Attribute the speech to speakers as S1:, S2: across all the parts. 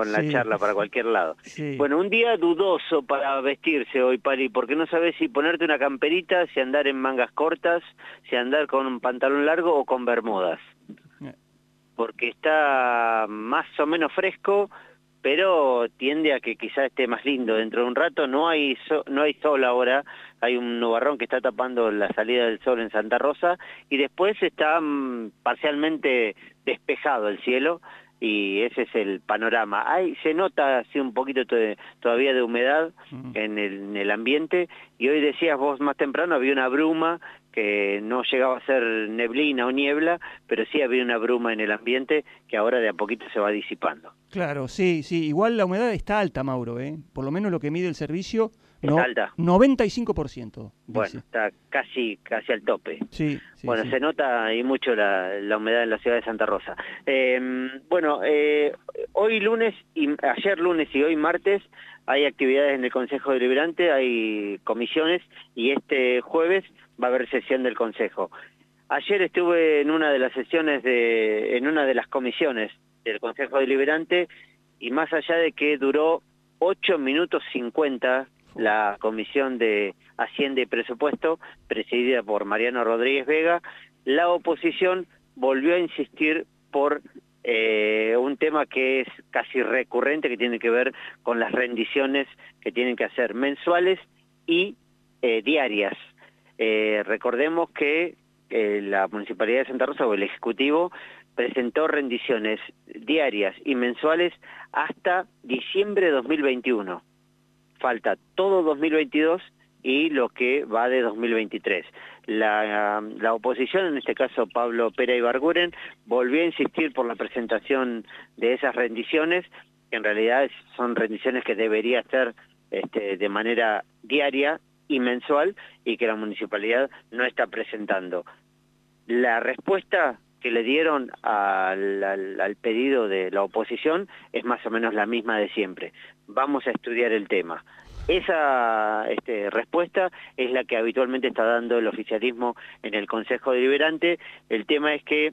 S1: con la
S2: Sí.
S1: charla para cualquier lado.
S2: Sí.
S1: Bueno, un día dudoso para vestirse hoy, Pari, porque no sabes si ponerte una camperita, si andar en mangas cortas, si andar con un pantalón largo o con bermudas.
S2: Eh.
S1: Porque está más o menos fresco, pero tiende a que quizá esté más lindo dentro de un rato. No hay so- no hay sol ahora, hay un nubarrón que está tapando la salida del sol en Santa Rosa y después está mm, parcialmente despejado el cielo y ese es el panorama. Hay, se nota así un poquito to- todavía de humedad
S2: Mm.
S1: en el, en el ambiente y hoy decías vos más temprano había una bruma que no llegaba a ser neblina o niebla, pero sí había una bruma en el ambiente que ahora de a poquito se va disipando.
S2: Claro, sí, sí. Igual la humedad está alta, Mauro, ¿eh? Por lo menos lo que mide el servicio.
S1: ¿Está alta?
S2: 95%.
S1: Bueno,
S2: dice.
S1: está casi casi al tope.
S2: Sí, sí.
S1: bueno,
S2: sí.
S1: se nota ahí mucho la, la humedad en la ciudad de Santa Rosa. Eh, bueno, eh, hoy lunes, y ayer lunes y hoy martes hay actividades en el Consejo Deliberante, hay comisiones y este jueves va a haber sesión del Consejo. Ayer estuve en una de las sesiones de, en una de las comisiones del Consejo Deliberante y más allá de que duró 8 minutos 50 la comisión de Hacienda y Presupuesto, presidida por Mariano Rodríguez Vega, la oposición volvió a insistir por eh, un tema que es casi recurrente, que tiene que ver con las rendiciones que tienen que hacer mensuales y eh, diarias. Eh, recordemos que la Municipalidad de Santa Rosa o el Ejecutivo presentó rendiciones diarias y mensuales hasta diciembre de 2021. Falta todo 2022 y lo que va de 2023. La, oposición, en este caso Pablo Pera y Barguren, volvió a insistir por la presentación de esas rendiciones, que en realidad son rendiciones que debería hacer este, de manera diaria y mensual y que la municipalidad no está presentando. La respuesta que le dieron al pedido de la oposición es más o menos la misma de siempre. Vamos a estudiar el tema. Esa este, respuesta es la que habitualmente está dando el oficialismo en el Consejo Deliberante. El tema es que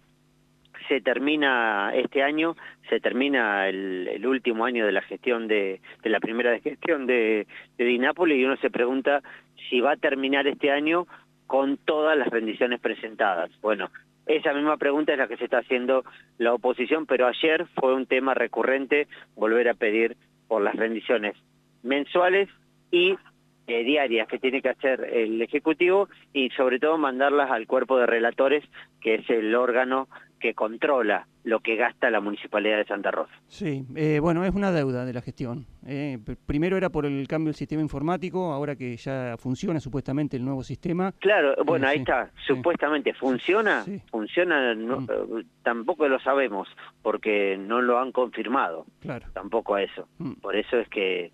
S1: se termina este año, se termina el, el último año de la gestión de, de la primera gestión de, de Dinápolis y uno se pregunta si va a terminar este año con todas las rendiciones presentadas. Bueno, esa misma pregunta es la que se está haciendo la oposición, pero ayer fue un tema recurrente volver a pedir por las rendiciones mensuales y eh, diarias que tiene que hacer el Ejecutivo y sobre todo mandarlas al cuerpo de relatores, que es el órgano que controla lo que gasta la Municipalidad de Santa Rosa.
S2: Sí, eh, bueno, es una deuda de la gestión. eh. Primero era por el cambio del sistema informático, ahora que ya funciona supuestamente el nuevo sistema.
S1: Claro, bueno,
S2: Eh,
S1: ahí
S2: sí,
S1: está, supuestamente funciona,
S2: Sí.
S1: funciona, no-
S2: Mm.
S1: eh, tampoco lo sabemos, porque no lo han confirmado,
S2: Claro.
S1: tampoco a eso.
S2: Mm.
S1: Por eso es que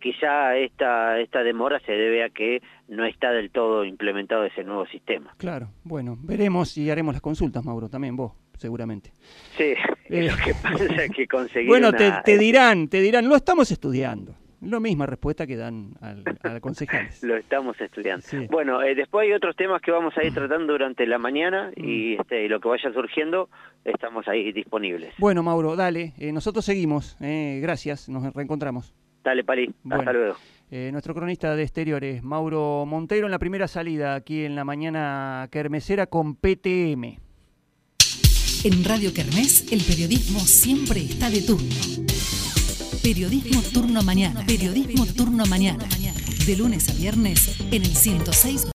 S1: quizá esta, esta demora se debe a que no está del todo implementado ese nuevo sistema.
S2: Claro, bueno, veremos y haremos las consultas, Mauro, también vos, seguramente.
S1: Sí,
S2: Eh.
S1: lo que pasa es que conseguir
S2: Bueno,
S1: una-
S2: te, te dirán, te dirán, lo estamos estudiando. La misma respuesta que dan al, a concejales.
S1: Lo estamos estudiando.
S2: Sí.
S1: Bueno, eh, después hay otros temas que vamos a ir tratando durante la mañana
S2: Mm.
S1: y, este, lo que vaya surgiendo, estamos ahí disponibles.
S2: Bueno, Mauro, dale, eh, nosotros seguimos. eh, gracias, nos reencontramos.
S1: Dale, Pali,
S2: Bueno.
S1: hasta luego.
S2: Eh, nuestro cronista de exteriores, Mauro Montero, en la primera salida aquí en la mañana kermesera con PTM.
S3: En Radio Kermés, el periodismo siempre está de turno. Periodismo turno mañana. Periodismo turno mañana. De lunes a viernes en el 106.